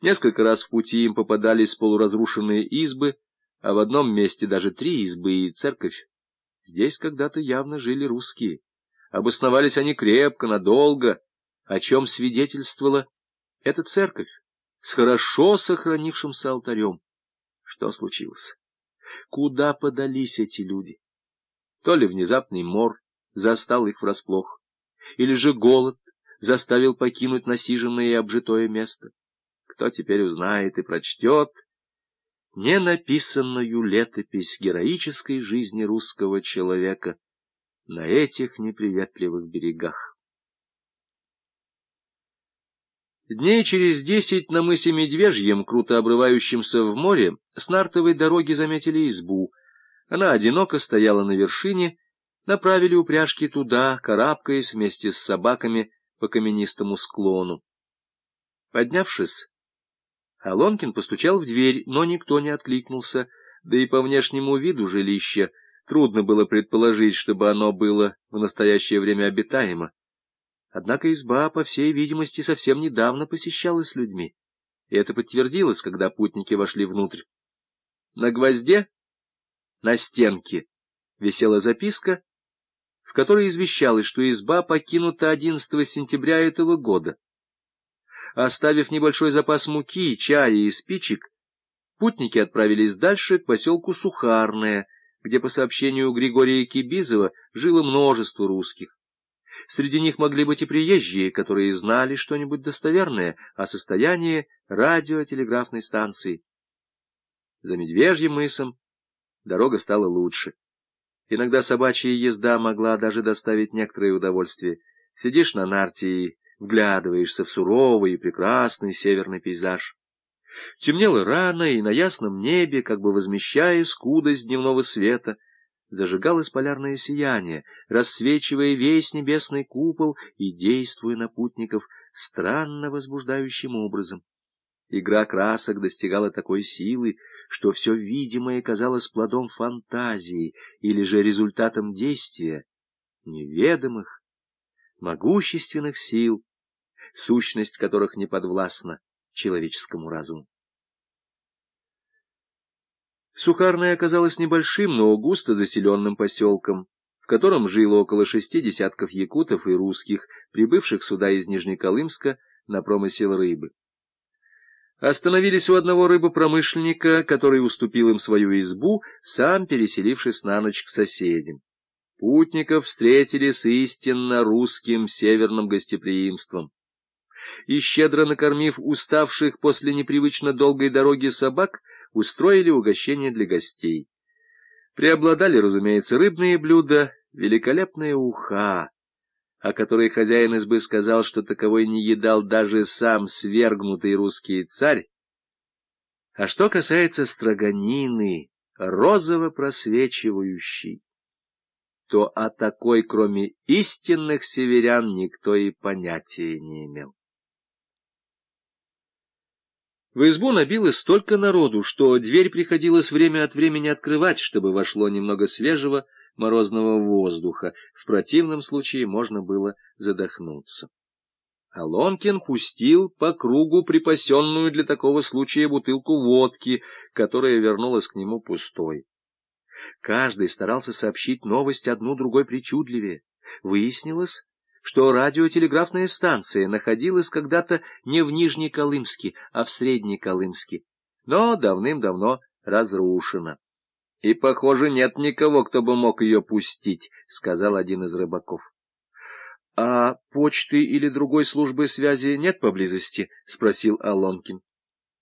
Несколько раз в пути им попадались полуразрушенные избы, а в одном месте даже три избы и церковь. Здесь когда-то явно жили русские. Обосновались они крепко, надолго, о чем свидетельствовала эта церковь с хорошо сохранившимся алтарем. Что случилось? Куда подались эти люди? То ли внезапный мор застал их врасплох, или же голод заставил покинуть насиженное и обжитое место. Кто теперь узнает и прочтет ненаписанную летопись героической жизни русского человека на этих неприветливых берегах. Дней через десять на мысе Медвежьем, круто обрывающемся в море, с нартовой дороги заметили избу. Она одиноко стояла на вершине, направили упряжки туда, карабкаясь вместе с собаками по каменистому склону. Поднявшись, Алонкин постучал в дверь, но никто не откликнулся, да и по внешнему виду жилища трудно было предположить, чтобы оно было в настоящее время обитаемо. Однако изба, по всей видимости, совсем недавно посещалась людьми, и это подтвердилось, когда путники вошли внутрь. На гвозде, на стенке, висела записка, в которой извещалось, что изба покинута 11 сентября этого года. Оставив небольшой запас муки, чая и спичек, путники отправились дальше к поселку Сухарное, где, по сообщению Григория Кибизова, жило множество русских. Среди них могли быть и приезжие, которые знали что-нибудь достоверное о состоянии радиотелеграфной станции. За Медвежьим мысом дорога стала лучше. Иногда собачья езда могла даже доставить некоторое удовольствие. Сидишь на нарте и вглядываешься в суровый и прекрасный северный пейзаж. Темнело рано, и на ясном небе, как бы возмещая скудость дневного света, зажигалось полярное сияние, рассвечивая весь небесный купол и действуя на путников странно возбуждающим образом. Игра красок достигала такой силы, что все видимое казалось плодом фантазии или же результатом действия неведомых, могущественных сил, сущность которых не подвластна человеческому разуму. Сухарная оказалась небольшим, но густо заселенным поселком, в котором жило около шести десятков якутов и русских, прибывших сюда из Нижнеколымска на промысел рыбы. Остановились у одного рыбопромышленника, который уступил им свою избу, сам переселившись на ночь к соседям. Путников встретили с истинно русским северным гостеприимством. И, щедро накормив уставших после непривычно долгой дороги собак, устроили угощение для гостей. Преобладали, разумеется, рыбные блюда, великолепная уха, о которой хозяин избы сказал, что таковой не едал даже сам свергнутый русский царь. А что касается строганины, розово просвечивающей, то о такой, кроме истинных северян, никто и понятия не имел. В избу набилось столько народу, что дверь приходилось время от времени открывать, чтобы вошло немного свежего, морозного воздуха. В противном случае можно было задохнуться. Алонкин пустил по кругу припасенную для такого случая бутылку водки, которая вернулась к нему пустой. Каждый старался сообщить новость одну другой причудливее. Выяснилось, что радиотелеграфная станция находилась когда-то не в Нижнеколымске, а в Среднеколымске, но давным-давно разрушена. — И, похоже, нет никого, кто бы мог ее пустить, — сказал один из рыбаков. — А почты или другой службы связи нет поблизости? — спросил Алонкин.